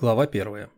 Глава первая.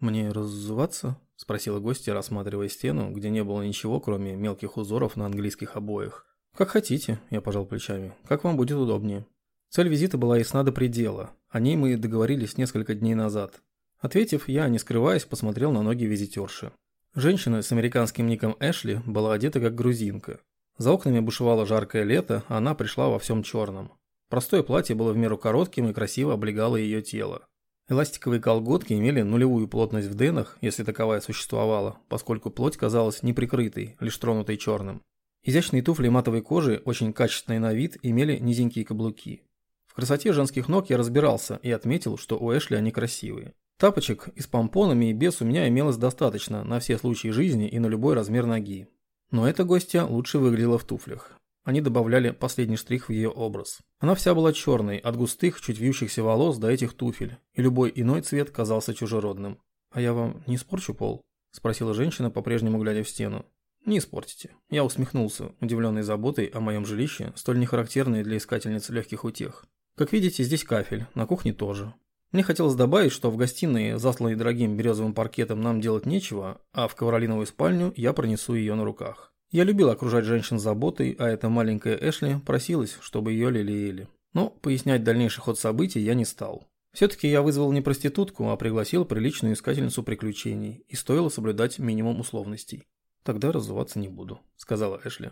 «Мне раззуваться?» – спросила гостья, рассматривая стену, где не было ничего, кроме мелких узоров на английских обоях. «Как хотите», – я пожал плечами. «Как вам будет удобнее». Цель визита была ясна до предела. О ней мы договорились несколько дней назад. Ответив, я, не скрываясь, посмотрел на ноги визитерши. Женщина с американским ником Эшли была одета как грузинка. За окнами бушевало жаркое лето, а она пришла во всем черном. Простое платье было в меру коротким и красиво облегало ее тело. Эластиковые колготки имели нулевую плотность в денах, если таковая существовала, поскольку плоть казалась неприкрытой, лишь тронутой черным. Изящные туфли матовой кожи, очень качественные на вид, имели низенькие каблуки. В красоте женских ног я разбирался и отметил, что у Эшли они красивые. Тапочек и с помпонами и без у меня имелось достаточно на все случаи жизни и на любой размер ноги. Но эта гостья лучше выглядела в туфлях. Они добавляли последний штрих в ее образ. Она вся была черной, от густых, чуть вьющихся волос до этих туфель, и любой иной цвет казался чужеродным. «А я вам не испорчу пол?» – спросила женщина, по-прежнему глядя в стену. «Не испортите». Я усмехнулся, удивленный заботой о моем жилище, столь нехарактерной для искательниц легких утех. Как видите, здесь кафель, на кухне тоже. Мне хотелось добавить, что в гостиной, засланной дорогим березовым паркетом, нам делать нечего, а в ковролиновую спальню я пронесу ее на руках. Я любил окружать женщин заботой, а эта маленькая Эшли просилась, чтобы ее лелеяли. Но пояснять дальнейший ход событий я не стал. Все-таки я вызвал не проститутку, а пригласил приличную искательницу приключений, и стоило соблюдать минимум условностей. «Тогда разуваться не буду», — сказала Эшли.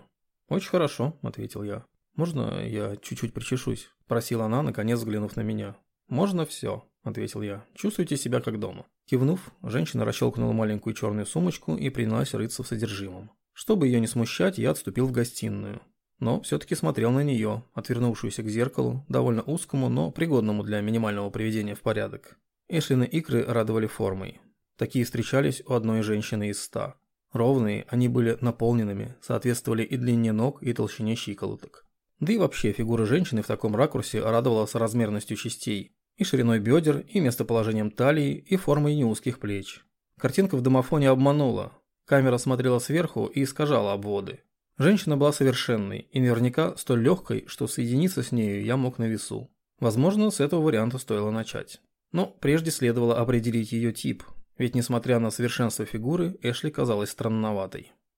«Очень хорошо», — ответил я. «Можно я чуть-чуть причешусь?» — просила она, наконец взглянув на меня. «Можно все», — ответил я. «Чувствуйте себя как дома». Кивнув, женщина расщелкнула маленькую черную сумочку и принялась рыться в содержимом. Чтобы ее не смущать, я отступил в гостиную. Но все-таки смотрел на нее, отвернувшуюся к зеркалу, довольно узкому, но пригодному для минимального приведения в порядок. Эшлины икры радовали формой. Такие встречались у одной женщины из ста. Ровные, они были наполненными, соответствовали и длине ног, и толщине щиколоток. Да и вообще фигура женщины в таком ракурсе радовала соразмерностью частей, и шириной бедер, и местоположением талии, и формой неузких плеч. Картинка в домофоне обманула, Камера смотрела сверху и искажала обводы. Женщина была совершенной и наверняка столь легкой, что соединиться с нею я мог на весу. Возможно, с этого варианта стоило начать. Но прежде следовало определить ее тип, ведь несмотря на совершенство фигуры, Эшли казалась странноватой.